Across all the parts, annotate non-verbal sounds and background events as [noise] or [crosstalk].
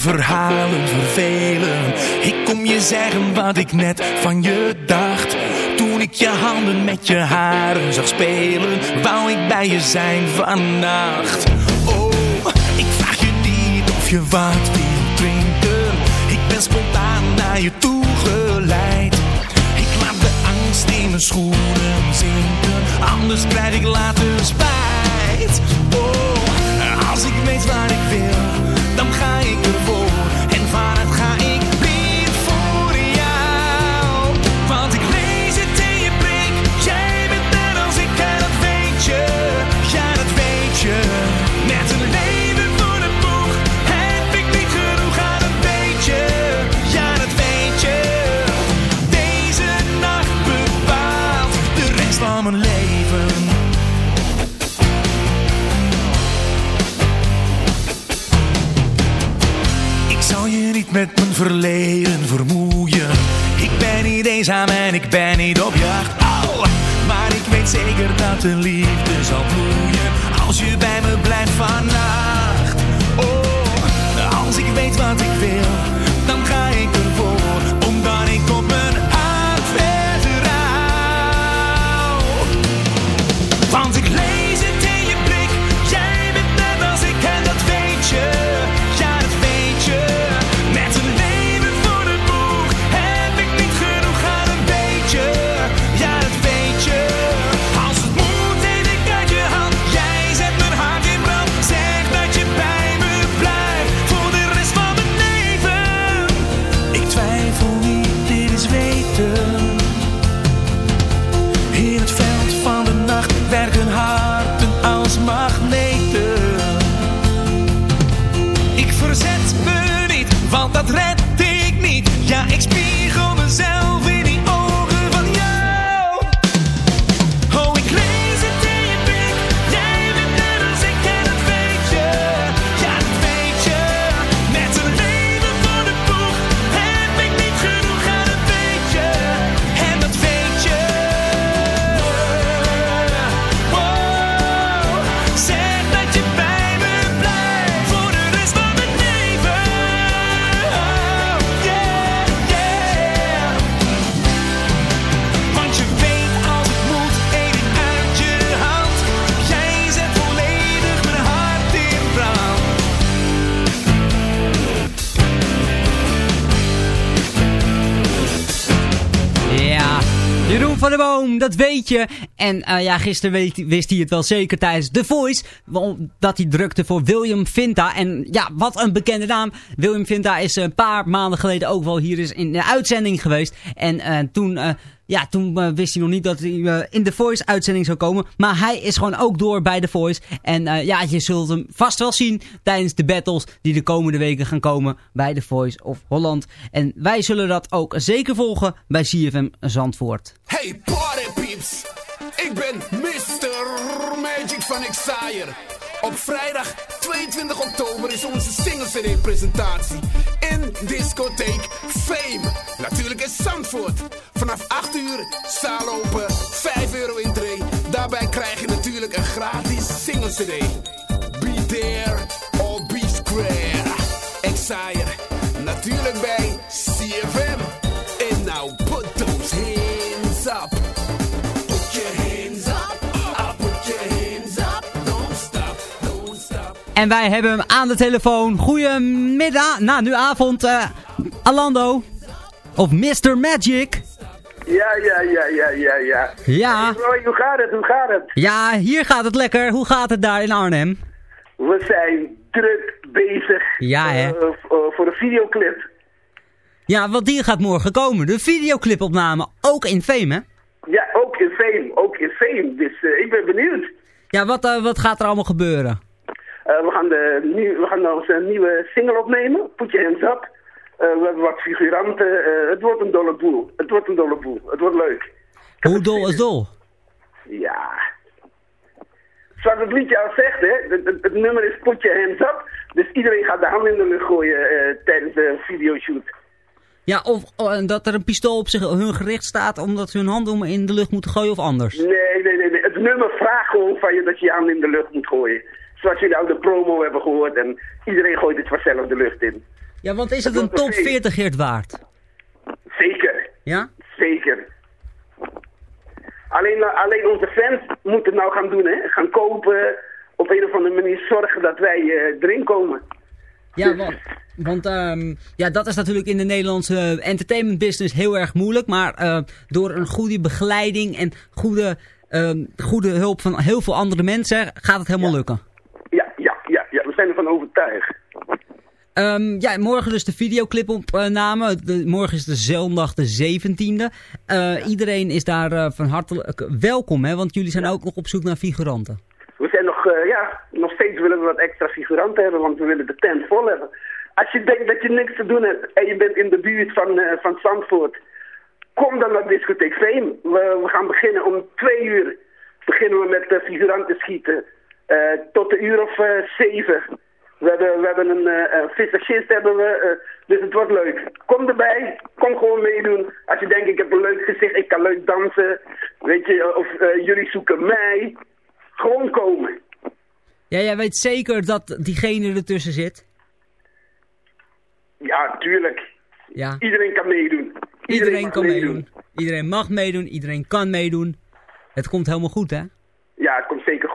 verhalen vervelen. Ik kom je zeggen wat ik net van je dacht. Toen ik je handen met je haren zag spelen, wou ik bij je zijn vannacht. Oh, ik vraag je niet of je wat wil drinken. Ik ben spontaan naar je toe geleid. Ik laat de angst in mijn schoenen zinken, anders krijg ik later spijt. Oh, als ik weet waar ik wil, dan ga ik ervoor. Verleden vermoeien. Ik ben niet eenzaam en ik ben niet op jacht. Maar ik weet zeker dat de liefde zal bloeien. Als je bij me blijft vannacht. Oh, als ik weet wat ik wil, En eh, ja, gisteren wist hij het wel zeker tijdens The Voice. Dat hij drukte voor William Vinta. En ja, wat een bekende naam. William Vinta is een paar maanden geleden ook wel hier in de uitzending geweest. En eh, toen... eh, ja, toen wist hij nog niet dat hij in de Voice uitzending zou komen. Maar hij is gewoon ook door bij de Voice. En ja, je zult hem vast wel zien tijdens de battles die de komende weken gaan komen bij de Voice of Holland. En wij zullen dat ook zeker volgen bij CFM Zandvoort. Hey ik ben Mr. Magic van Exire. Op vrijdag 22 oktober is onze single presentatie in discotheek Fame. Natuurlijk in Zandvoort. Vanaf 8 uur zaal open, 5 euro intree. Daarbij krijg je natuurlijk een gratis single cd. Be there or be square. Exire, natuurlijk bij CFM. En wij hebben hem aan de telefoon. Goedemiddag, nou nu avond, eh Alando. Of Mr. Magic. Ja, ja, ja, ja, ja, ja. Ja, hoe gaat het? Hoe gaat het? ja, hier gaat het lekker. Hoe gaat het daar in Arnhem? We zijn druk bezig Ja, hè? eh, eh, voor de videoclip. Ja, want die gaat morgen komen. De videoclipopname, ook in Fame, hè? Ja, ook in Fame, ook in Fame. Dus ik ben benieuwd. Ja, wat, wat gaat er allemaal gebeuren? Eh, we, gaan de, nieuw, we gaan onze nieuwe single opnemen, Put Your Hands Up. Eh, we hebben wat figuranten. eh, het wordt een dolle boel. Het wordt een dolle boel. Het wordt leuk. Hoe dol is dol? Ja. Zoals het liedje al zegt, hè, het, het- het nummer is Put Your Hands Up. Dus iedereen gaat de handen in de lucht gooien tijdens de videoshoot. Ja, of oh, dat er een pistool op zich, hun gericht staat omdat ze hun handen in de lucht moeten gooien of anders? Nee, nee, nee, nee. Het nummer vraagt gewoon van je dat je je handen in de lucht moet gooien. Zoals jullie ook de promo hebben gehoord. En iedereen gooit het vanzelf de lucht in. Ja, want is het Dat een top feest. 40 hit waard? Zeker, Ja? zeker. Alleen, eh, alleen onze fans moeten het nou gaan doen, hè. Gaan kopen, op een of andere manier zorgen dat wij eh, erin komen. Ja, want, want ehm, ja, dat is natuurlijk in de Nederlandse eh, entertainment business heel erg moeilijk. Maar door een goede begeleiding en goede, ehm, goede hulp van heel veel andere mensen gaat het helemaal lukken. Ja, overtuigd. Ehm, ja, morgen dus de videoclipopname. De, morgen is de zondag de 17e. Eh, Iedereen is daar eh, van hartelijk welkom, hè? Want jullie zijn ook nog op zoek naar figuranten. We zijn nog, eh, ja, nog steeds willen we wat extra figuranten hebben, want we willen de tent vol hebben. Als je denkt dat je niks te doen hebt en je bent in de buurt van, eh, van Zandvoort, kom dan naar Discotheek Fame. We, we gaan beginnen om twee uur. Beginnen we met eh, figuranten schieten. Eh, tot een uur of eh, zeven. We hebben, we hebben een een visagist hebben we, eh, dus het wordt leuk. Kom erbij, kom gewoon meedoen. Als je denkt ik heb een leuk gezicht, ik kan leuk dansen, weet je, of jullie zoeken mij. Gewoon komen. Ja, jij weet zeker dat diegene ertussen zit? Ja, tuurlijk. Ja. Iedereen kan meedoen. Iedereen kan meedoen. Iedereen mag meedoen. Iedereen kan meedoen. Het komt helemaal goed, hè? Ja, het komt zeker goed.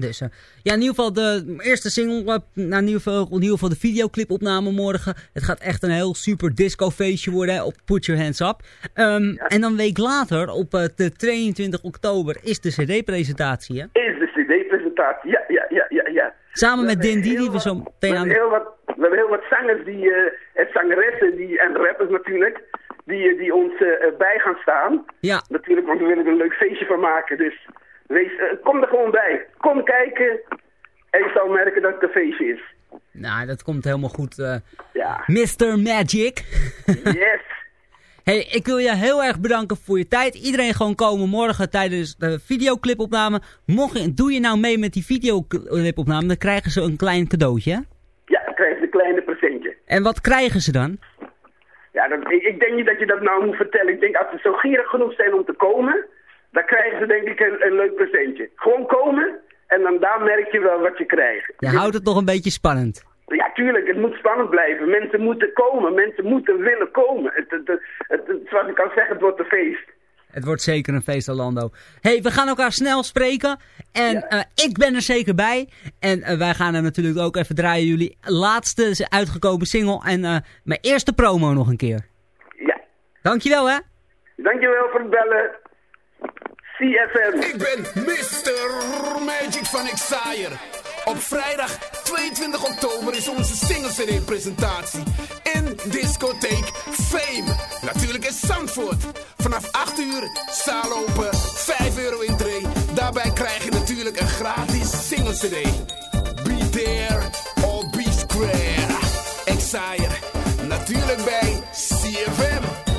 Dus, eh, ja, in ieder geval de eerste single, eh, nou, in, ieder geval, in ieder geval de videoclipopname morgen. Het gaat echt een heel super disco feestje worden hè, op Put Your Hands Up. Ehm, En dan een week later, op eh, de 22 oktober, is de cd-presentatie, hè? Is de cd-presentatie. Ja, ja, ja, ja, ja. Samen met Din heel we zo meteen aan hebben de... heel wat, we hebben heel wat zangers die, en zangeressen die, en rappers natuurlijk, die, die ons bij gaan staan. Ja, Natuurlijk, want we willen er een leuk feestje van maken. Dus wees, eh, kom er gewoon bij. Kom kijken en je zal merken dat het een feestje is. nou, dat komt helemaal goed. eh Ja. Mr. Magic. Yes. [laughs] Hey, ik wil je heel erg bedanken voor je tijd. Iedereen gewoon komen morgen tijdens de videoclipopname. Mocht je, doe je nou mee met die videoclipopname, dan krijgen ze een klein cadeautje. Ja, dan krijg je een kleine presentje. En wat krijgen ze dan? Ja, dat, ik, ik denk niet dat je dat nou moet vertellen. Ik denk als ze zo gierig genoeg zijn om te komen, dan krijgen ze denk ik een, een leuk presentje. Gewoon komen en dan daar merk je wel wat je krijgt. Je houdt het nog een beetje spannend. Ja, tuurlijk, het moet spannend blijven. Mensen moeten komen, mensen moeten willen komen. Het, het, het, het- het- zoals ik kan zeggen, het wordt een feest. Het wordt zeker een feest, Orlando. hey, we gaan elkaar snel spreken. En eh, ik ben er zeker bij. En eh, wij gaan er natuurlijk ook even draaien jullie laatste uitgekomen single. En eh, mijn eerste promo nog een keer. Ja, Dankjewel, hè. dankjewel voor het bellen. CFM. Ik ben Mr. Magic van Exire. Op vrijdag 22 oktober is onze single presentatie in discotheek Fame. Natuurlijk in Zandvoort. Vanaf 8 uur zaal open, 5 euro intree. Daarbij krijg je natuurlijk een gratis single CD. Be there or be square. Exire. Natuurlijk bij CFM.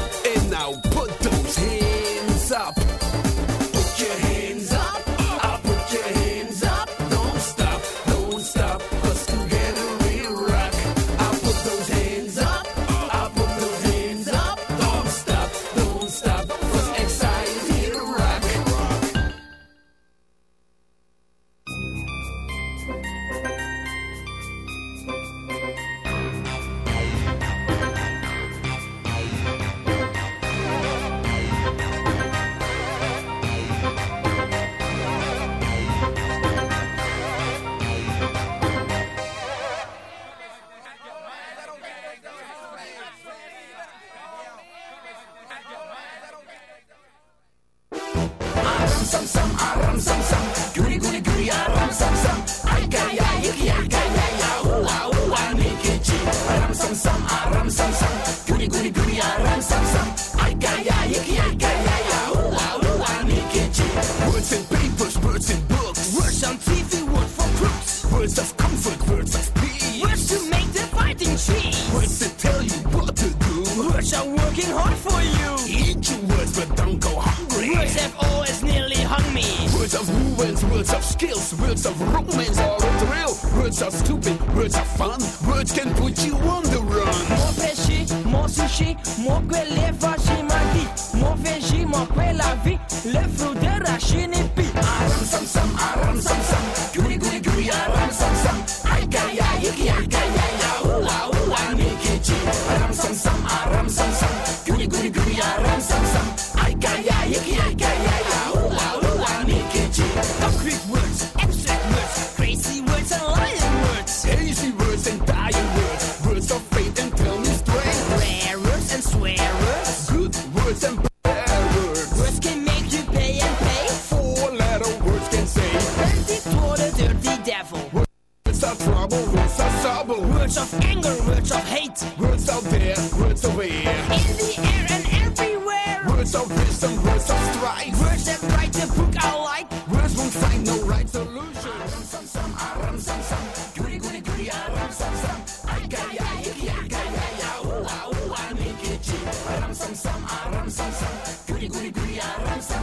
Goody, goody, goody, I'm.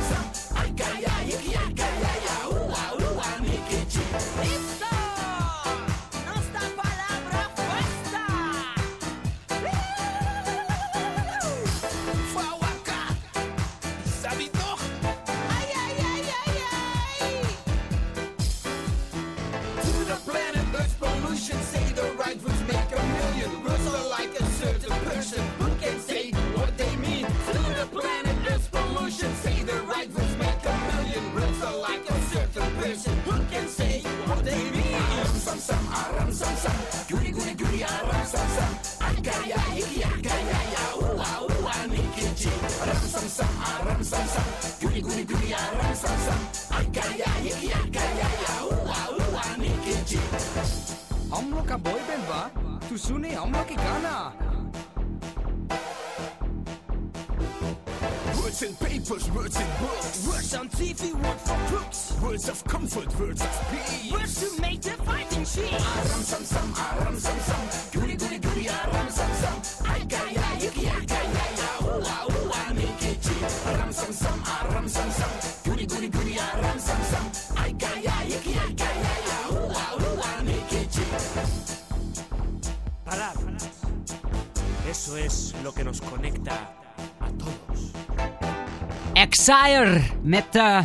Exire met uh,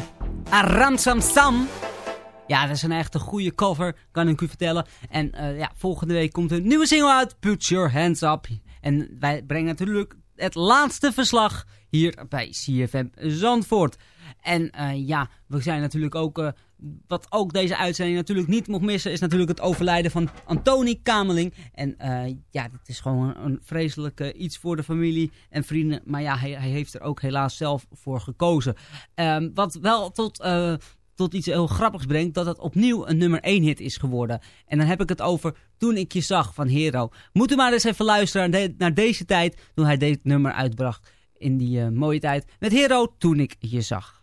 Aram Sam Sam. Ja, dat is een echte goede cover, kan ik u vertellen. En eh, ja, volgende week komt een nieuwe single uit, Put Your Hands Up. En wij brengen natuurlijk het laatste verslag hier bij CFM Zandvoort. En eh, ja, we zijn natuurlijk ook... wat ook deze uitzending natuurlijk niet mocht missen... is natuurlijk het overlijden van Antoni Kameling. En eh, ja, dit is gewoon een, vreselijk eh, iets voor de familie en vrienden. Maar ja, hij, hij heeft er ook helaas zelf voor gekozen. Ehm, wat wel tot... eh, tot iets heel grappigs brengt, dat het opnieuw een nummer 1 hit is geworden. En dan heb ik het over Toen ik je zag van Hero. Moet u maar eens even luisteren naar, de- naar deze tijd, toen hij dit nummer uitbracht in die mooie tijd. Met Hero, Toen ik je zag.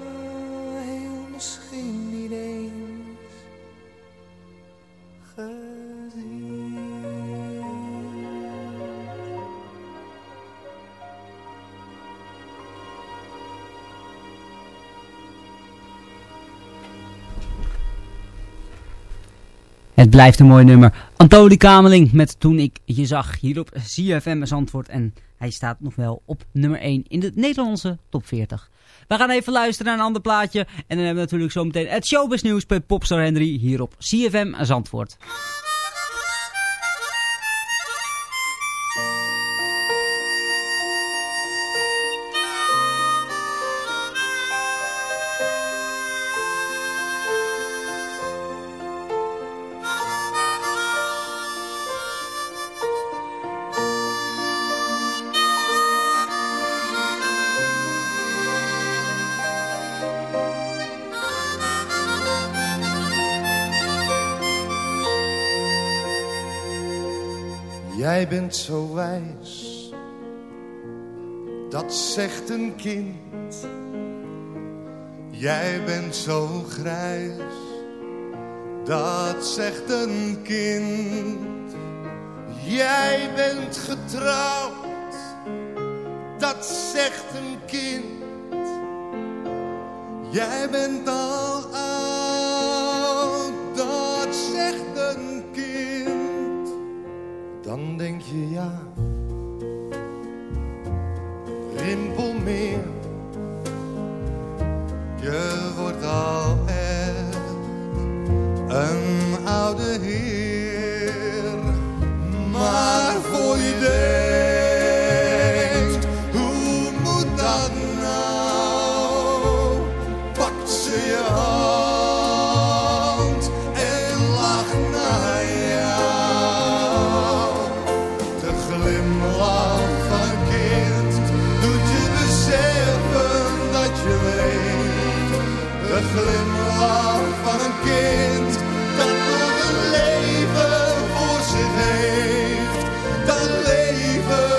Het blijft een mooi nummer. Antoli Kameling met Toen ik je zag hier op CFM antwoord. En hij staat nog wel op nummer 1 in de Nederlandse top 40. We gaan even luisteren naar een ander plaatje. En dan hebben we natuurlijk zometeen het showbiz nieuws bij Popstar Henry hier op CFM antwoord. Jij bent zo wijs, dat zegt een kind. Jij bent zo grijs, dat zegt een kind. Jij bent getrouwd, dat zegt een kind. Jij bent al oud, Dan denk je ja, De glimlach van een kind dat nog een leven voor zich heeft. Dat leven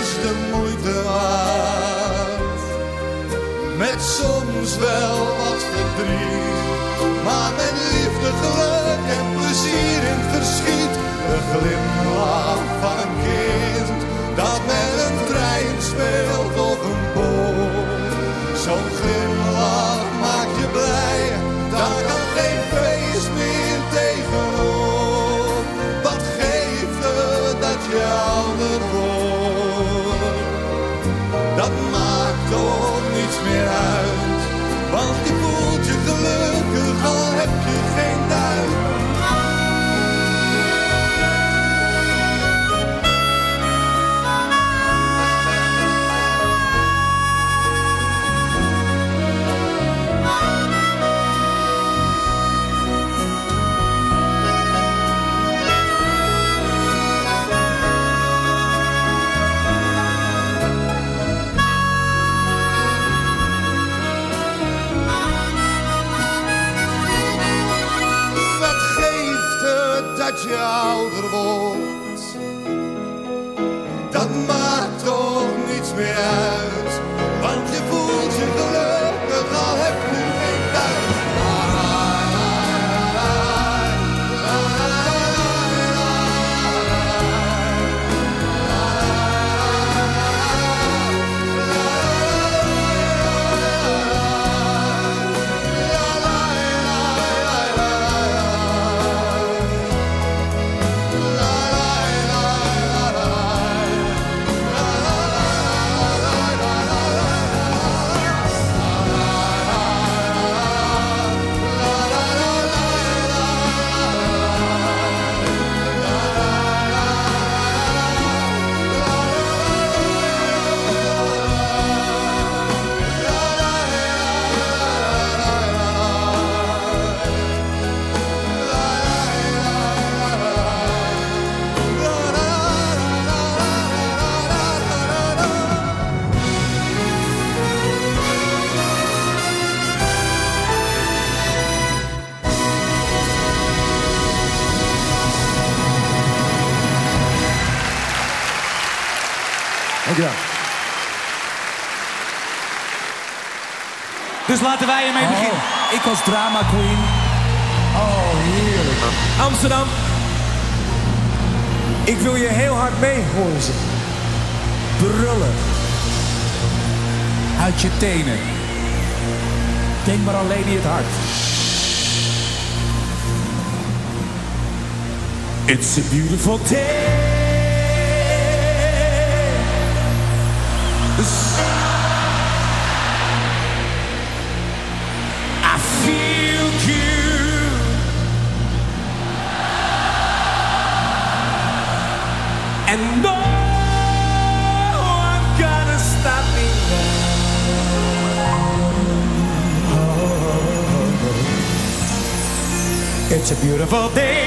is de moeite waard. Met soms wel wat verdriet, maar met liefde, geluk en plezier in het verschiet. De glimlach van het dat laten wij ermee oh, beginnen. Ik was drama queen. Oh, heerlijk. Amsterdam. Ik wil je heel hard mee horen. Brullen. Uit je tenen. Denk maar aan Lady het Hart. It's a beautiful day. a beautiful day.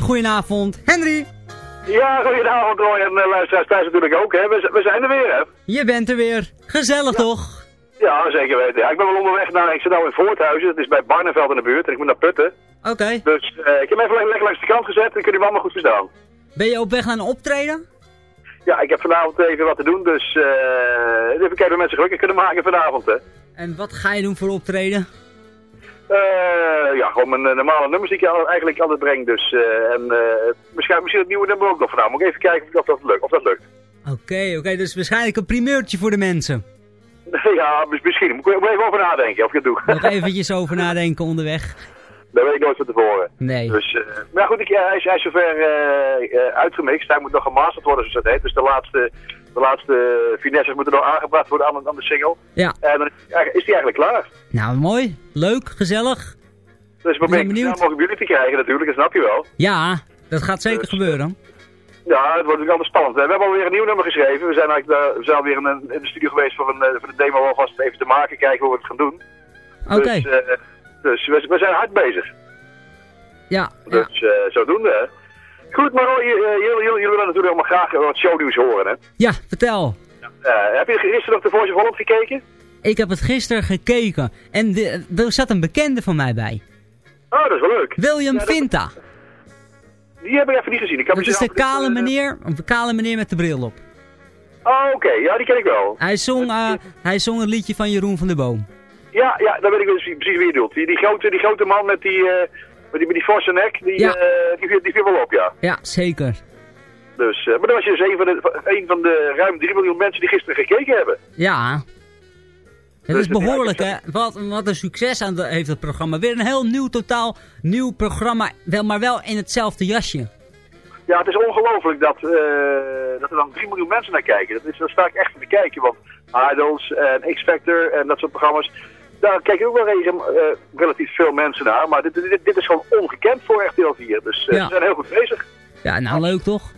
Hele goede avond, Henry. Ja, goedenavond Roy en uh, luisteraars thuis natuurlijk ook. Hè. We, we zijn er weer, hè? Je bent er weer. Gezellig toch? Ja, zeker weten. Ja, ik ben wel onderweg naar, ik zit nou in Voorthuizen, het is bij Barneveld in de buurt en ik moet naar Putten. Oké. Dus uh, ik heb even lekker langs de kant gezet en kun je me allemaal goed verstaan. Ben je op weg naar een optreden? Ja, ik heb vanavond even wat te doen, dus uh, even kijken of mensen gelukkig kunnen maken vanavond, hè. En wat ga je doen voor optreden? Uh, ja, gewoon mijn normale nummers die ik eigenlijk altijd breng. Dus, uh, en uh, misschien, misschien het nieuwe nummer ook nog vanavond. Moet ik even kijken of dat lukt. Of dat lukt. Oké, okay, oké. Okay, dus waarschijnlijk een primeurtje voor de mensen. [laughs] ja, misschien. Moet ik even over nadenken of ik het doe. Nog eventjes over nadenken onderweg. [laughs] Dat weet ik nooit van tevoren. Nee. Dus, maar goed, ik, hij, is, hij is zover uitgemixt. Hij moet nog gemasterd worden, zoals dat heet. Dus de laatste, de laatste finesses moeten nog aangebracht worden aan, aan de single. Ja. En dan is hij eigenlijk klaar. Nou, mooi. Leuk. Gezellig. Dus we zijn benieuwd. Nou, jullie te krijgen natuurlijk, dat snap je wel. Ja, dat gaat zeker dus, gebeuren. Ja, het wordt natuurlijk altijd spannend. We hebben alweer een nieuw nummer geschreven. We zijn eigenlijk we zijn alweer in, een, in de studio geweest voor, een, voor de demo alvast even te maken, kijken hoe we het gaan doen. Oké. Okay. Dus, uh, dus we, we, zijn hard bezig. Ja. Dus ja. Uh, zodoende, hè. Goed, maar uh, jullie, jullie willen natuurlijk allemaal graag wat shownieuws horen, hè? Ja, vertel. heb je gisteren nog de Voice of Holland gekeken? Ik heb het gisteren gekeken. En de, er zat een bekende van mij bij. Oh, dat is wel leuk. William ja, Vinta. Die heb ik even niet gezien. Ik dat is de kale dit, meneer, een kale meneer met de bril op. Oh, oké. Okay. Ja, die ken ik wel. Hij zong, uh, hij zong een liedje van Jeroen van der Boom. Ja, ja, dan weet ik precies, precies wie je doet. Die, die, grote, die grote man met die, uh, met die, met die forse nek, die, ja. uh, die, die, viel wel op, ja. Ja, zeker. Dus, maar dan was je dus een van, de, een van de ruim 3 miljoen mensen die gisteren gekeken hebben. Ja, het is behoorlijk, hè? Wat, wat een succes aan de, heeft het programma. Weer een heel nieuw, totaal nieuw programma, wel, maar wel in hetzelfde jasje. Ja, het is ongelooflijk dat, uh, dat er dan 3 miljoen mensen naar kijken. Dat is, daar sta ik echt te kijken, want Idols en X-Factor en dat soort programma's... Daar kijken ook wel regen, uh, relatief veel mensen naar, maar dit, dit, dit is gewoon ongekend voor RTL 4. Dus uh, ja. ze zijn heel goed bezig. Ja, nou leuk toch?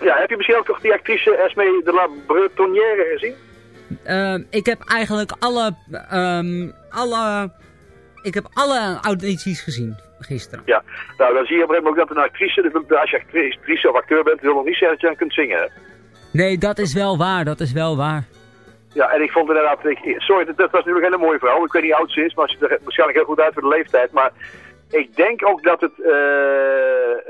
Ja, heb je misschien ook toch die actrice Esme de la Bretonnière gezien? Uh, ik heb eigenlijk alle, um, alle, ik heb alle audities gezien gisteren. Ja, nou dan zie je op een gegeven moment ook dat een actrice, als je actrice of acteur bent, wil nog niet zeggen dat je dan kunt zingen. Nee, dat is wel waar, dat is wel waar. Ja, en ik vond inderdaad, ik, sorry, dat, dat was natuurlijk een hele mooie vrouw. Ik weet niet hoe oud ze is, maar ze ziet er waarschijnlijk heel goed uit voor de leeftijd. Maar ik denk ook dat het, uh,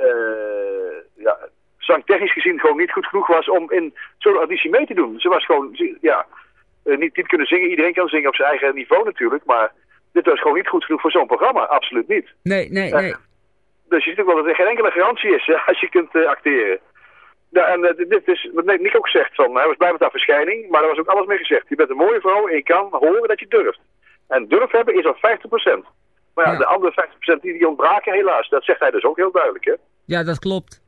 uh, ja, zangtechnisch gezien gewoon niet goed genoeg was om in zo'n auditie mee te doen. Ze was gewoon, ja, uh, niet, niet kunnen zingen. Iedereen kan zingen op zijn eigen niveau natuurlijk, maar dit was gewoon niet goed genoeg voor zo'n programma. Absoluut niet. Nee, nee, nee. Uh, dus je ziet ook wel dat er geen enkele garantie is [laughs] als je kunt acteren. Ja, en uh, dit is wat Nick ook zegt, van, hij was blij met haar verschijning, maar er was ook alles mee gezegd. Je bent een mooie vrouw en je kan horen dat je durft. En durf hebben is al 50%. Maar ja, ja. de andere 50% die, die ontbraken helaas. Dat zegt hij dus ook heel duidelijk, hè? Ja, dat klopt.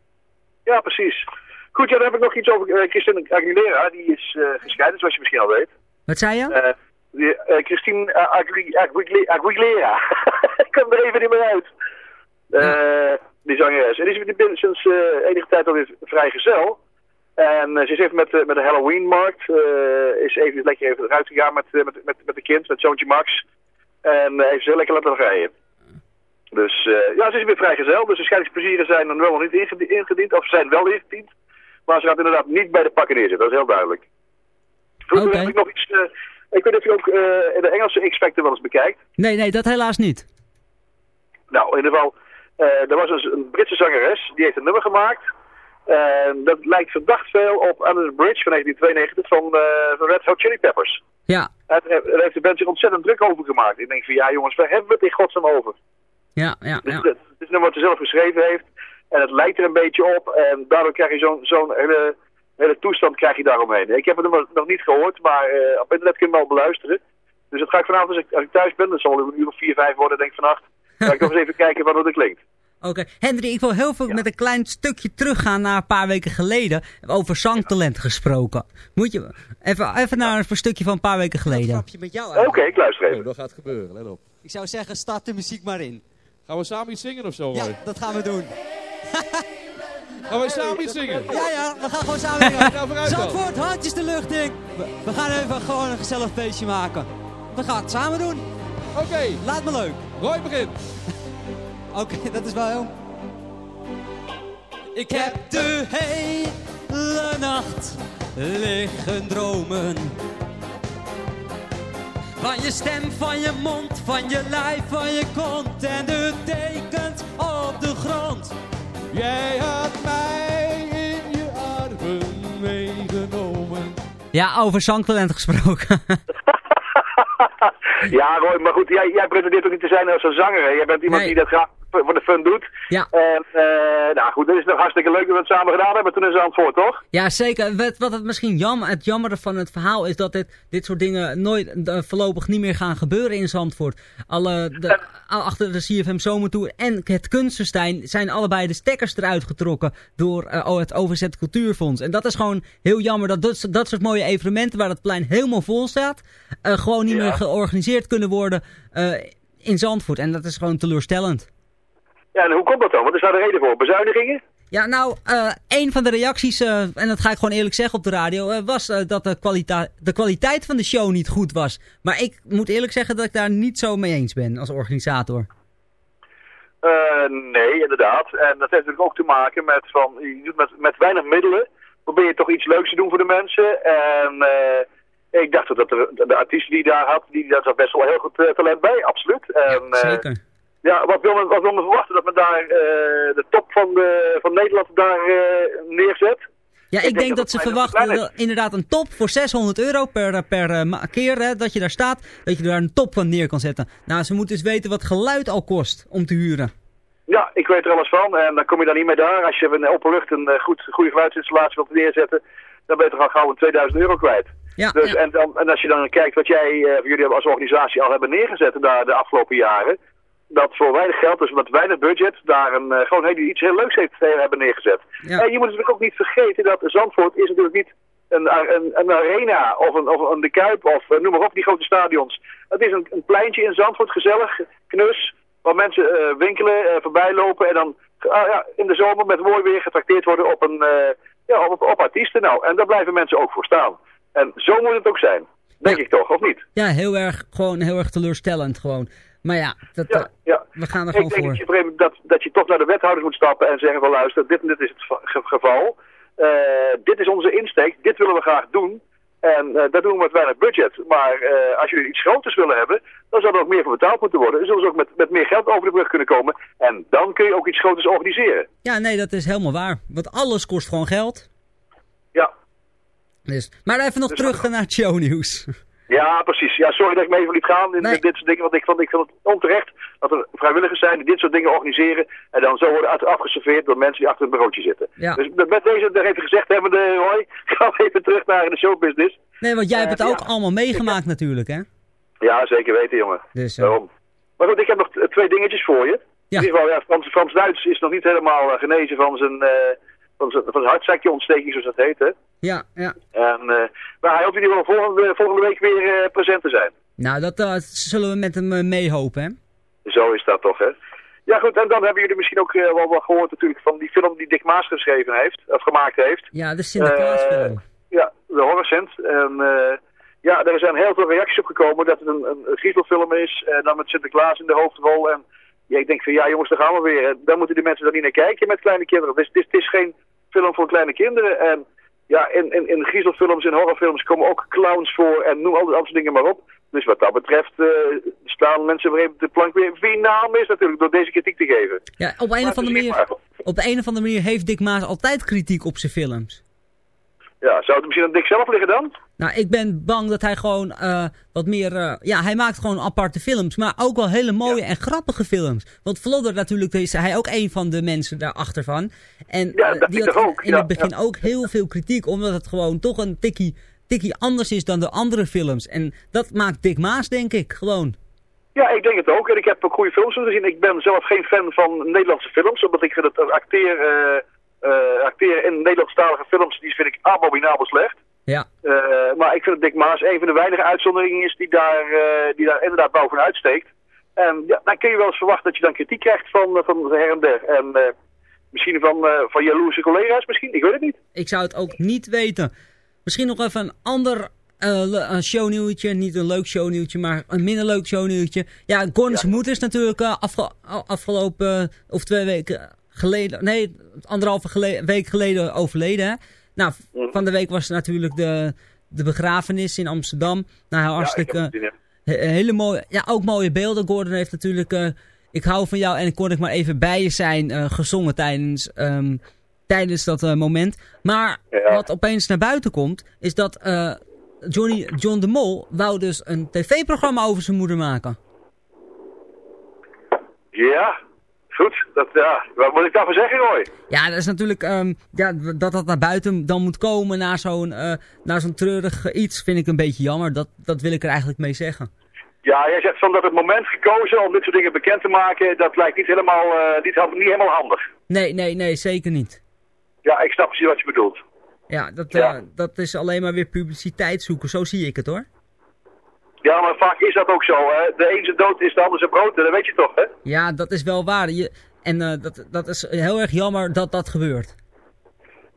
Ja, precies. Goed, ja, dan heb ik nog iets over uh, Christine Aguilera. Die is uh, gescheiden, zoals je misschien al weet. Wat zei je? Die, Christine Aguilera. Aguilera. [laughs] ik kom er even niet meer uit. Ja. Die zangeres. En die is binnen sinds enige tijd alweer vrijgezel. En ze is even met, met de Halloween-markt. is even lekker even eruit gegaan met, met, met, met de kind, met zoontje Max. En heeft ze lekker laten rijden. Dus ja, ze is weer vrijgezel. Dus de scheidingsplezieren zijn dan wel nog niet ingediend. Of ze zijn wel ingediend. Maar ze gaat inderdaad niet bij de pakken neerzetten. Dat is heel duidelijk. Vroeger okay. heb ik nog iets... Uh, ik weet niet of je ook uh, de Engelse X-Factor wel eens bekijkt. Nee, nee, dat helaas niet. Nou, in ieder geval... Uh, er was dus een Britse zangeres. Die heeft een nummer gemaakt. En dat lijkt verdacht veel op Under the Bridge van 1992 van, van Red Hot Chili Peppers. Ja. En daar heeft de band zich ontzettend druk over gemaakt. Ik denk van, ja jongens, waar hebben we het in godsnaam over? Ja, ja, dus ja. Het is nummer wat hij zelf geschreven heeft. En het lijkt er een beetje op. En daardoor krijg je zo'n zo'n hele hele toestand krijg je daaromheen. Ik heb het nog niet gehoord, maar uh, op internet kun je al beluisteren. Dus dat ga ik vanavond, als ik, als ik thuis ben, dat zal een uur of vier, vijf worden, denk ik vannacht. Ga ik nog eens even kijken wat het klinkt. [laughs] Oké, okay. Hendrik, ik wil heel veel ja. met een klein stukje teruggaan naar een paar weken geleden. Over zangtalent gesproken. Moet je even, even naar een stukje van een paar weken geleden. Oké, okay, ik luister even. Oh, dat gaat gebeuren, let op. Ik zou zeggen, start de muziek maar in. Gaan we samen iets zingen of zo? Ja, dat gaan we doen. [laughs] Gaan we samen iets zingen? Ja, ja, we gaan gewoon samen zingen. [laughs] nou, vooruit Zandvoort, handjes de lucht in. We, we, gaan even gewoon een gezellig feestje maken. We gaan het samen doen. Oké. Okay. Laat me leuk. Roy begint. [laughs] Oké, dat is wel heel... Ik heb de hele nacht liggen dromen. Van je stem, van je mond, van je lijf, van je kont en de tekens op de grond. Jij had mij in je armen meegenomen. Ja, over zangtalent gesproken. [laughs] [laughs] Ja, Roy, maar goed, jij, jij pretendeert ook niet te zijn als een zanger. hè? Jij bent iemand Nee. die dat graag voor de fun doet. Ja. En, eh, nou goed, dat is nog hartstikke leuk dat we het samen gedaan hebben toen in Zandvoort, toch? Ja, zeker. Wat, wat het misschien jammer, het jammere van het verhaal is dat dit, dit soort dingen nooit eh, voorlopig niet meer gaan gebeuren in Zandvoort. Alle, de, achter de CFM Zomertour en het Kunstenstein zijn allebei de stekkers eruit getrokken door eh, het OVZ Cultuurfonds. En dat is gewoon heel jammer dat dat, dat soort mooie evenementen waar het plein helemaal vol staat, gewoon niet Ja. meer georganiseerd kunnen worden in Zandvoort. En dat is gewoon teleurstellend. Ja, en hoe komt dat dan? Wat is daar de reden voor? Bezuinigingen? Ja, nou, eh een van de reacties, eh, en dat ga ik gewoon eerlijk zeggen op de radio, eh, was dat de, kwalita de kwaliteit van de show niet goed was. Maar ik moet eerlijk zeggen dat ik daar niet zo mee eens ben als organisator. Nee, inderdaad. En dat heeft natuurlijk ook te maken met van, je doet met, met weinig middelen, probeer je toch iets leuks te doen voor de mensen. En ik dacht dat de, de artiest die daar had, die daar zat best wel heel goed talent bij, absoluut. En, eh, Zeker. Ja, wat wil men, wat wil men verwachten? Dat men daar eh, de top van, de, van Nederland daar eh, neerzet? Ja, ik, denk, dat, ze verwachten inderdaad een top voor 600 euro per, per eh, ma- keer hè, dat je daar staat, dat je daar een top van neer kan zetten. Nou, ze moeten eens weten wat geluid al kost om te huren. Ja, ik weet er alles van. En dan kom je dan niet meer daar. Als je in openlucht een eh, goed, goede geluidsinstallatie wilt neerzetten, dan ben je toch al gauw een 2000 euro kwijt. Ja, Dus, en, dan, en als je dan kijkt wat jij, eh, jullie als organisatie al hebben neergezet daar de afgelopen jaren, dat voor weinig geld, dus met weinig budget, daar een, eh, gewoon heel, iets heel leuks heeft, eh, hebben neergezet. Ja. En je moet natuurlijk ook niet vergeten dat Zandvoort is natuurlijk niet een, een, een arena of een, of een de Kuip of eh, noem maar op, die grote stadions. Het is een, een pleintje in Zandvoort, gezellig, knus, waar mensen winkelen, voorbij lopen en dan ah, ja, in de zomer met mooi weer getrakteerd worden op, een, ja, op, op artiesten. Nou, en daar blijven mensen ook voor staan. En zo moet het ook zijn. Denk ik toch, of niet? Ja, heel erg, gewoon heel erg teleurstellend gewoon. Maar ja, dat, Ja, eh, ja. we gaan er Ik gewoon denk voor. dat je, op een gegeven moment dat, dat je toch naar de wethouders moet stappen en zeggen van luister, dit en dit is het va- ge- geval. Eh, dit is onze insteek, dit willen we graag doen. En eh, dat doen we met weinig budget. Maar als jullie iets groters willen hebben, dan zal er ook meer voor betaald moeten worden. Dan zullen ze ook met, met meer geld over de brug kunnen komen. En dan kun je ook iets groters organiseren. Ja, nee, dat is helemaal waar. Want alles kost gewoon geld. Ja. Dus. Maar even nog terug naar het shownieuws. Ja, precies. Ja, sorry dat ik me even liet gaan in Nee. dit soort dingen. Want ik vond, ik vind het onterecht dat er vrijwilligers zijn die dit soort dingen organiseren. En dan zo worden afgeserveerd door mensen die achter een bureautje zitten. Ja. Dus met deze er even gezegd hebben, de Roy, [laughs] gaan we even terug naar de showbusiness. Nee, want jij hebt het Eh, ook ja. allemaal meegemaakt natuurlijk, hè? Ja, zeker weten, jongen. Dus, Daarom. Maar goed, ik heb nog twee dingetjes voor je. Ja. In ieder geval, ja, Frans, Frans Duits is nog niet helemaal eh, genezen van zijn, van zijn, van zijn hartzakjeontsteking, zoals dat heet. Hè? ja, ja. En, eh, maar hij hoopt in ieder geval volgende, volgende week weer eh, present te zijn. Nou, dat eh, zullen we met hem eh, meehopen, hè? Zo is dat toch, hè? Ja goed, en dan hebben jullie misschien ook wel, wel gehoord natuurlijk van die film die Dick Maas geschreven heeft, of gemaakt heeft. Ja, de Sinterklaasfilm. Ja, de Horrorcent. En ja, er zijn heel veel reacties op gekomen dat het een, een, griezelfilm is. En dan met Sinterklaas in de hoofdrol. En ja, ik denk van ja jongens, daar gaan we weer. Dan moeten die mensen dan niet naar kijken met kleine kinderen. Het is, het is geen film voor kleine kinderen. En ja, in, in, in griezelfilms en horrorfilms komen ook clowns voor en noem al die andere dingen maar op. Dus wat dat betreft eh, staan mensen weer de plank weer finaal mis natuurlijk door deze kritiek te geven. Ja, op een, of andere manier, op een of andere manier heeft Dick Maas altijd kritiek op zijn films. Ja, zou het misschien aan Dick zelf liggen dan? Nou, ik ben bang dat hij gewoon eh, wat meer... eh, ja, hij maakt gewoon aparte films, maar ook wel hele mooie en grappige films. Want Vlodder natuurlijk is hij ook een van de mensen daarachter van. En Ja, eh, die had ook, in ja, het begin ook heel veel kritiek, omdat het gewoon toch een tikkie, tikkie anders is dan de andere films. En dat maakt Dick Maas, denk ik, gewoon. Ja, ik denk het ook. En ik heb ook goede films gezien. Ik ben zelf geen fan van Nederlandse films, omdat ik vind het acteer, acteren in Nederlandstalige films, die vind ik abominabel slecht. Ja. Eh, maar ik vind dat Dick Maas een van de weinige uitzonderingen is die daar, eh, die daar inderdaad bovenuit steekt. En ja, dan kun je wel eens verwachten dat je dan kritiek krijgt van, eh, van her en der. En eh, misschien van, eh, van jaloerse collega's misschien, ik weet het niet. Ik zou het ook niet weten. Misschien nog even een ander eh, een shownieuwtje. Niet een leuk shownieuwtje, maar een minder leuk shownieuwtje. Ja, Gordon's moeder is natuurlijk eh, afge- afgelopen, eh, of twee weken geleden, nee, anderhalve week geleden overleden. hè. Nou, Mhm. van de week was natuurlijk de, de begrafenis in Amsterdam. Nou, hartstikke... Ja, He- hele mooie, ja, ook mooie beelden. Gordon heeft natuurlijk eh, Ik hou van jou en kon ik maar even bij je zijn eh, gezongen tijdens, ehm, tijdens dat eh, moment. Maar wat opeens naar buiten komt, is dat Johnny, John de Mol wou dus een tv-programma over zijn moeder maken. Ja, goed. Dat, ja. Wat moet ik daarvoor zeggen, Roy? Ja, dat is natuurlijk, ehm, ja, dat dat naar buiten dan moet komen na zo'n eh, na zo'n treurig iets, vind ik een beetje jammer. Dat, dat wil ik er eigenlijk mee zeggen. Ja, jij zegt van dat het moment gekozen om dit soort dingen bekend te maken, dat lijkt niet helemaal, eh, niet, niet helemaal handig. Nee, nee, nee, zeker niet. Ja, ik snap precies wat je bedoelt. Ja, dat, eh, dat is alleen maar weer publiciteit zoeken, zo zie ik het hoor. Ja, maar vaak is dat ook zo. Hè? De een zijn dood is de ander zijn brood, dat weet je toch, hè? Ja, dat is wel waar. Je, en eh, dat, dat is heel erg jammer dat dat gebeurt.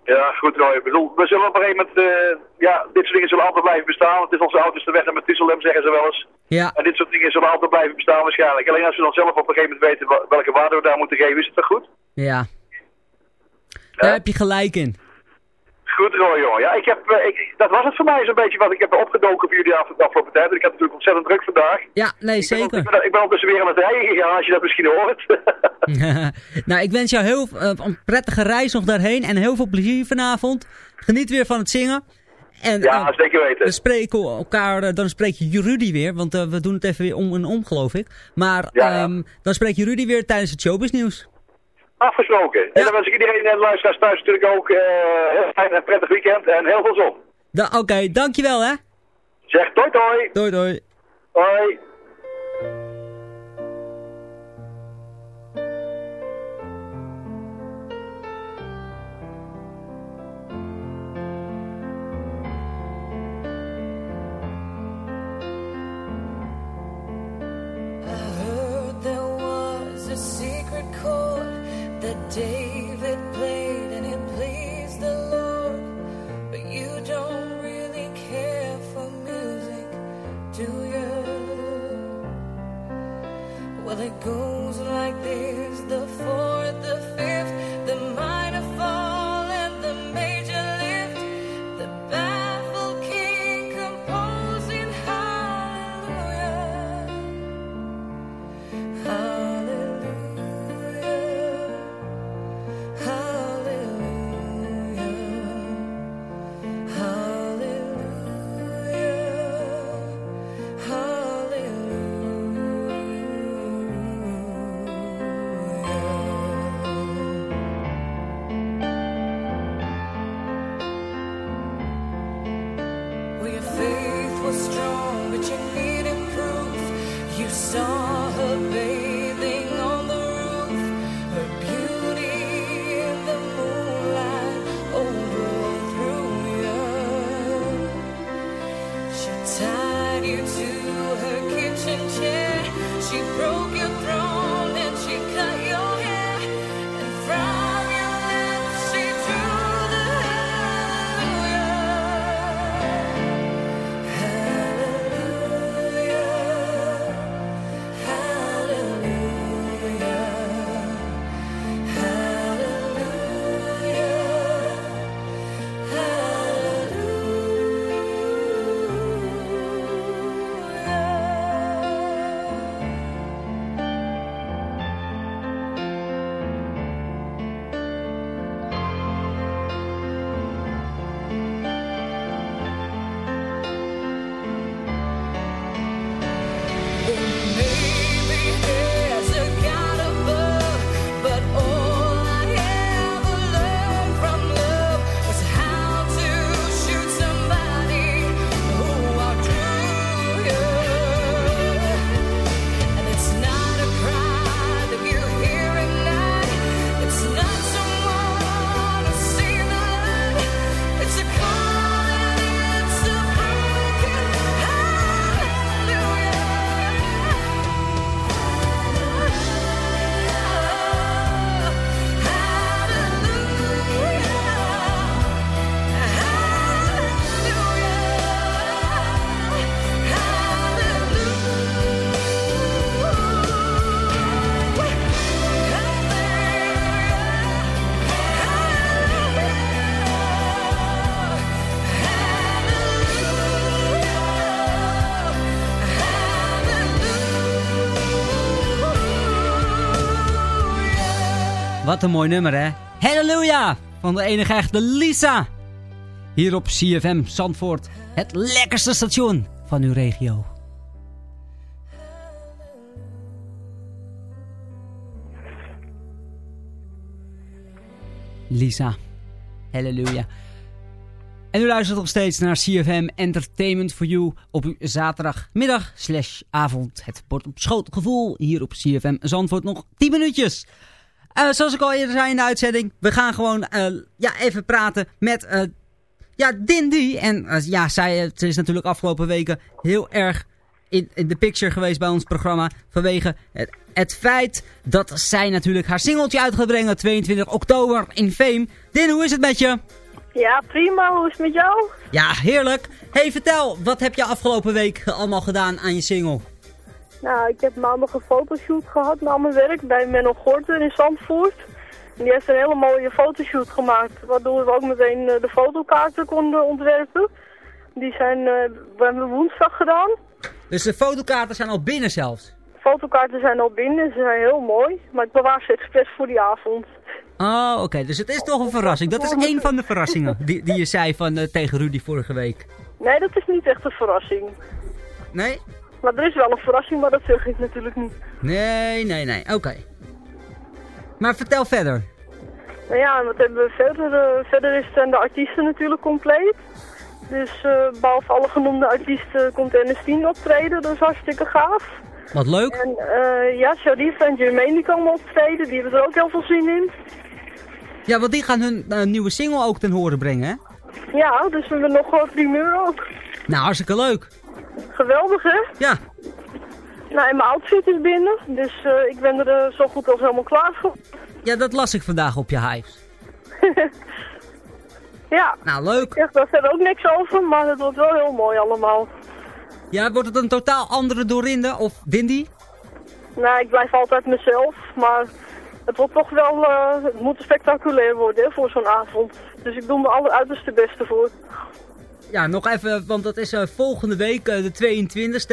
Ja, goed Roy. Ik bedoel, we zullen op een gegeven moment, eh, ja, dit soort dingen zullen altijd blijven bestaan. Het is onze oudste weg naar Methuselem, zeggen ze wel eens. Ja. En dit soort dingen zullen altijd blijven bestaan waarschijnlijk. Alleen als we dan zelf op een gegeven moment weten welke waarde we daar moeten geven, is het toch goed? Ja. Daar heb je gelijk in. Goed Roy, jongen. Ja, ik heb, eh, ik, dat was het voor mij zo'n beetje wat ik heb opgedoken voor jullie af, afgelopen tijd. Ik heb natuurlijk ontzettend druk vandaag. Ja, nee, Ik zeker. ben, ik ben ondertussen weer aan het rijden gegaan, als je dat misschien hoort. [laughs] nou, ik wens jou heel eh, een prettige reis nog daarheen en heel veel plezier vanavond. Geniet weer van het zingen. En, Ja, eh, zeker weten. We spreken elkaar, dan spreek je Rudy weer, want we doen het even weer om en om, geloof ik. Maar Ja, ja. ehm, dan spreek je Rudy weer tijdens het showbiz Afgesproken. En dan wens ik iedereen en luisteraars thuis natuurlijk ook eh heel fijn en prettig weekend en heel veel zon. Oké, dankjewel hè. Zeg toi toi. Doei doei. Hoi. is the full. She broke wat een mooi nummer hè. Halleluja! Van de enige echte Lisa. Hier op CFM Zandvoort. Het lekkerste station van uw regio. Lisa. Halleluja. En u luistert nog steeds naar CFM Entertainment for You op uw zaterdagmiddag slash avond. Het bord op schoot gevoel hier op CFM Zandvoort nog 10 minuutjes. Uh, zoals ik al eerder zei in de uitzending, we gaan gewoon uh, ja, even praten met uh, ja, Dindy. En ja, zij ze is natuurlijk afgelopen weken heel erg in, in de picture geweest bij ons programma. Vanwege het, het feit dat zij natuurlijk haar singeltje uit gaat brengen 22 oktober in Fame. Din, hoe is het met je? Ja, prima. Hoe is het met jou? Ja, heerlijk. hey, vertel, wat heb je afgelopen week allemaal gedaan aan je single? Nou, ik heb maandag een fotoshoot gehad na mijn werk bij Menno Gorten in Zandvoort. En die heeft een hele mooie fotoshoot gemaakt, waardoor we ook meteen uh, de fotokaarten konden ontwerpen. Die zijn, uh, we hebben woensdag gedaan. Dus de fotokaarten zijn al binnen zelfs? De fotokaarten zijn al binnen, ze zijn heel mooi, maar ik bewaar ze expres voor die avond. Oh, oké. Okay. Dus het is toch een verrassing. Dat is één van de verrassingen die, die je zei van, uh, tegen Rudy vorige week. Nee, dat is niet echt een verrassing. Nee? Maar er is wel een verrassing, maar dat zeg ik natuurlijk niet. Nee, nee, nee. Oké. Okay. Maar vertel verder. Nou ja, wat hebben we verder? Uh, verder is zijn de artiesten natuurlijk compleet. Dus uh, behalve alle genoemde artiesten komt NS10 optreden. Dat is hartstikke gaaf. Wat leuk. En uh, ja, Sharif en Jermaine die komen optreden. Die hebben er ook heel veel zin in. Ja, want die gaan hun nieuwe single ook ten horen brengen, hè? Ja, dus we hebben nog wat primeur ook. Nou, hartstikke leuk. Geweldig, hè? Ja. Nou, en mijn outfit is binnen, dus uh, ik ben er uh, zo goed als helemaal klaar voor. Ja, dat las ik vandaag op je hives. [laughs] ja. Nou, leuk. Ik zeg daar verder ook niks over, maar het wordt wel heel mooi allemaal. Ja, wordt het een totaal andere Dorinde of Dindy? Nou, ik blijf altijd mezelf, maar het wordt toch wel, uh, het moet spectaculair worden hè, voor zo'n avond. Dus ik doe me alle uiterste beste voor. Ja, nog even, want dat is uh, volgende week, uh, de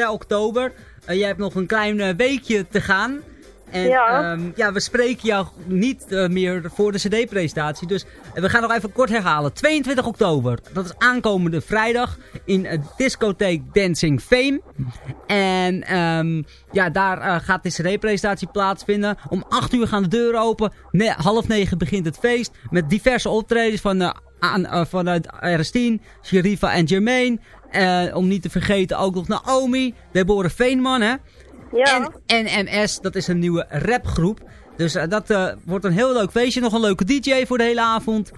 22e oktober. jij hebt nog een klein weekje te gaan. En ja. Um, ja, we spreken jou niet uh, meer voor de cd-presentatie. Dus we gaan nog even kort herhalen. 22 oktober, dat is aankomende vrijdag in uh, discotheek Dancing Fame. En um, ja, daar uh, gaat de cd-presentatie plaatsvinden. Om 8 uur gaan de deuren open. Ne half 9 begint het feest. Met diverse optredens van, uh, aan, uh, vanuit RS10, Sherifa en Jermaine. Uh, om niet te vergeten ook nog Naomi, Deborah Veenman, hè. Ja. En NMS, dat is een nieuwe rapgroep. Dus uh, dat uh, wordt een heel leuk feestje. Nog een leuke DJ voor de hele avond.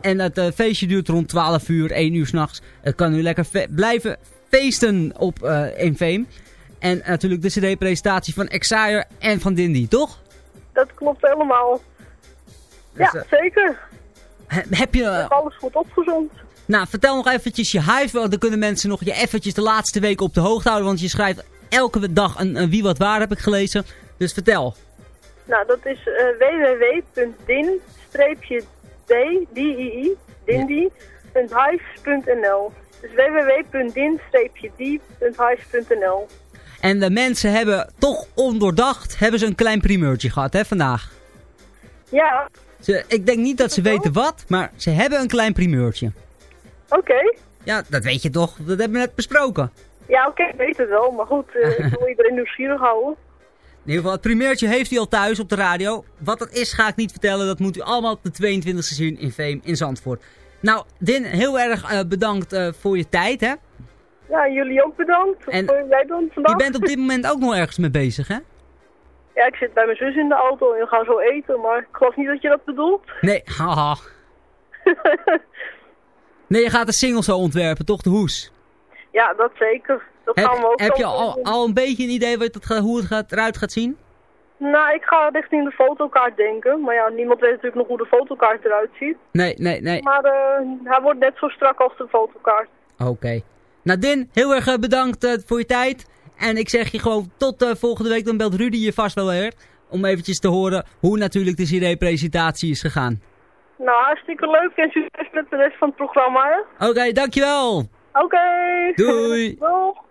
En het uh, feestje duurt rond 12 uur, 1 uur s'nachts. Het kan nu lekker blijven feesten op in Fame. En natuurlijk de cd-presentatie van Exire en van Dindy, toch? Dat klopt helemaal. Dus, ja, zeker. He heb je... heb alles goed opgezond. Nou, vertel nog eventjes je hive. Dan kunnen mensen nog je eventjes de laatste weken op de hoogte houden. Want je schrijft elke dag een, een wie wat waar heb ik gelezen. Dus vertel. Nou, dat is uh, www.din-d, dindy.hive.nl Dus www.din-d.hive.nl En de mensen hebben toch ondoordacht, hebben ze een klein primeurtje gehad, hè, vandaag? Ja. Ze, ik denk niet dat ze weten wat, maar ze hebben een klein primeurtje. Oké. Okay. Ja, dat weet je toch, dat hebben we net besproken. Ja, oké, okay, ik weet het wel. Maar goed, uh, [laughs] ik wil iedereen nieuwsgierig houden. In ieder geval, het primeurtje heeft hij al thuis op de radio. Wat dat is, ga ik niet vertellen. Dat moet u allemaal op de 22e zien in Fame in Zandvoort. Nou, Din, heel erg uh, bedankt uh, voor je tijd, hè? Ja, jullie ook bedankt. En jij doen vandaag. Je bent op dit moment ook nog ergens mee bezig, hè? Ja, ik zit bij mijn zus in de auto en we gaan zo eten. Maar ik geloof niet dat je dat bedoelt. Nee, haha. [laughs] nee, je gaat de single zo ontwerpen, toch? De hoes. Ja, dat zeker. Dat heb, gaan we ook heb je al, al een beetje een idee wat het, hoe het gaat, eruit gaat zien? Nou, ik ga richting de fotokaart denken. Maar ja, niemand weet natuurlijk nog hoe de fotokaart eruit ziet. Nee, nee, nee. Maar uh, hij wordt net zo strak als de fotokaart. Oké. Okay. Nou, Din, heel erg bedankt uh, voor je tijd. En ik zeg je gewoon tot uh, volgende week. Dan belt Rudy je vast wel weer. Om eventjes te horen hoe natuurlijk de CD-presentatie is gegaan. Nou, hartstikke leuk. En succes met de rest van het programma. Oké, okay, dankjewel. Oké. Okay. Doei. Doeg.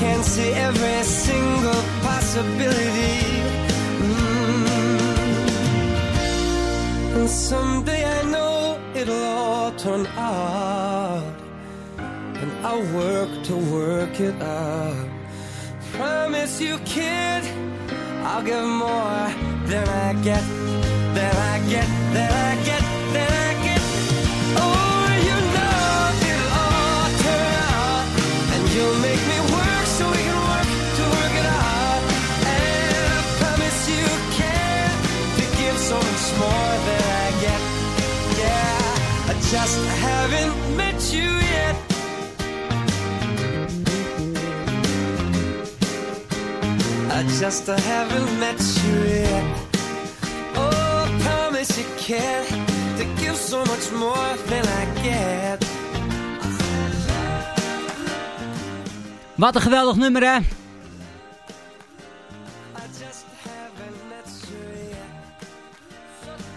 can see every single possibility. Mm. And someday I know it'll all turn out. And I'll work to work it out. Promise you, kid, I'll give more than I get, than I get, than I get, than I get. Oh, you know it'll all turn out, and you'll make just haven't met you yet. I just haven't met you yet. Oh, I promise you can to give so much more than I get. Wat een geweldig nummer, hè?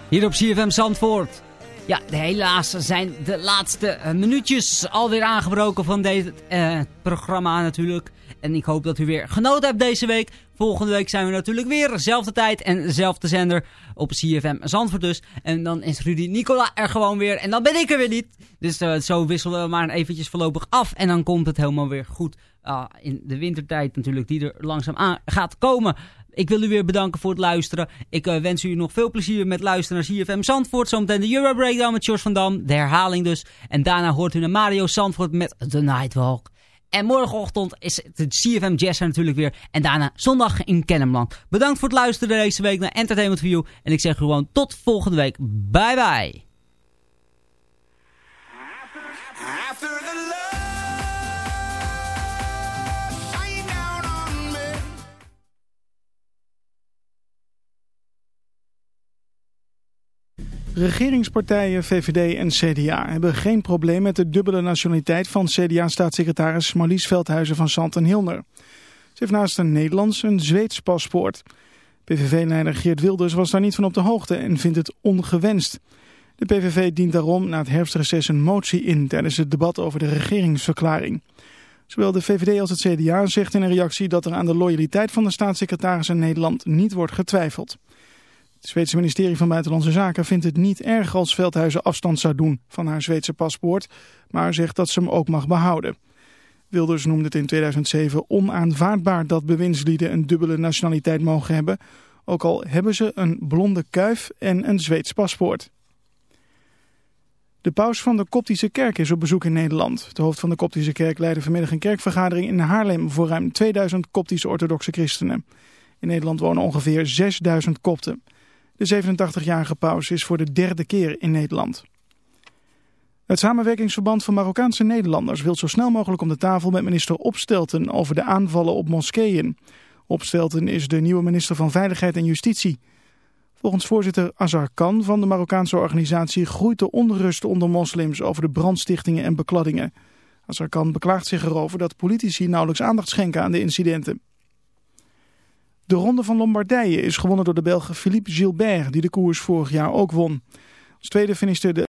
Hier op CFM Zandvoort. Ja, helaas zijn de laatste eh, minuutjes alweer aangebroken van dit eh, programma natuurlijk. En ik hoop dat u weer genoten hebt deze week. Volgende week zijn we natuurlijk weer. Zelfde tijd en dezelfde zender op CFM Zandvoort dus. En dan is Rudy Nicola er gewoon weer. En dan ben ik er weer niet. Dus eh, zo wisselen we maar eventjes voorlopig af. En dan komt het helemaal weer goed. Ah, in de wintertijd natuurlijk die er langzaam aan gaat komen. Ik wil u weer bedanken voor het luisteren. Ik eh, wens u nog veel plezier met luisteren naar CFM Zandvoort. Zometeen de Euro Breakdown met Jos van Dam. De herhaling dus. En daarna hoort u naar Mario Zandvoort met The Nightwalk. En morgenochtend is de CFM Jazz natuurlijk weer. En daarna zondag in Kennemerland. Bedankt voor het luisteren deze week naar Entertainment View. En ik zeg gewoon tot volgende week. Bye bye. Regeringspartijen VVD en CDA hebben geen probleem met de dubbele nationaliteit van CDA-staatssecretaris Marlies Veldhuizen van Sant en Hilner. Ze heeft naast een Nederlands een Zweeds paspoort. PVV-leider Geert Wilders was daar niet van op de hoogte en vindt het ongewenst. De PVV dient daarom na het herfstreces een motie in tijdens het debat over de regeringsverklaring. Zowel de VVD als het CDA zegt in een reactie dat er aan de loyaliteit van de staatssecretaris in Nederland niet wordt getwijfeld. Het Zweedse ministerie van Buitenlandse Zaken vindt het niet erg als Veldhuizen afstand zou doen van haar Zweedse paspoort, maar zegt dat ze hem ook mag behouden. Wilders noemde het in 2007 onaanvaardbaar dat bewindslieden een dubbele nationaliteit mogen hebben, ook al hebben ze een blonde kuif en een Zweeds paspoort. De paus van de Koptische kerk is op bezoek in Nederland. De hoofd van de Koptische kerk leidde vanmiddag een kerkvergadering in Haarlem voor ruim 2000 Koptische orthodoxe christenen. In Nederland wonen ongeveer 6000 Kopten. De 87-jarige paus is voor de derde keer in Nederland. Het samenwerkingsverband van Marokkaanse Nederlanders wil zo snel mogelijk om de tafel met minister Opstelten over de aanvallen op moskeeën. Opstelten is de nieuwe minister van Veiligheid en Justitie. Volgens voorzitter Azar Khan van de Marokkaanse organisatie groeit de onrust onder moslims over de brandstichtingen en bekladdingen. Azar Khan beklaagt zich erover dat politici nauwelijks aandacht schenken aan de incidenten. De Ronde van Lombardije is gewonnen door de Belg Philippe Gilbert, die de koers vorig jaar ook won. Als tweede finishte de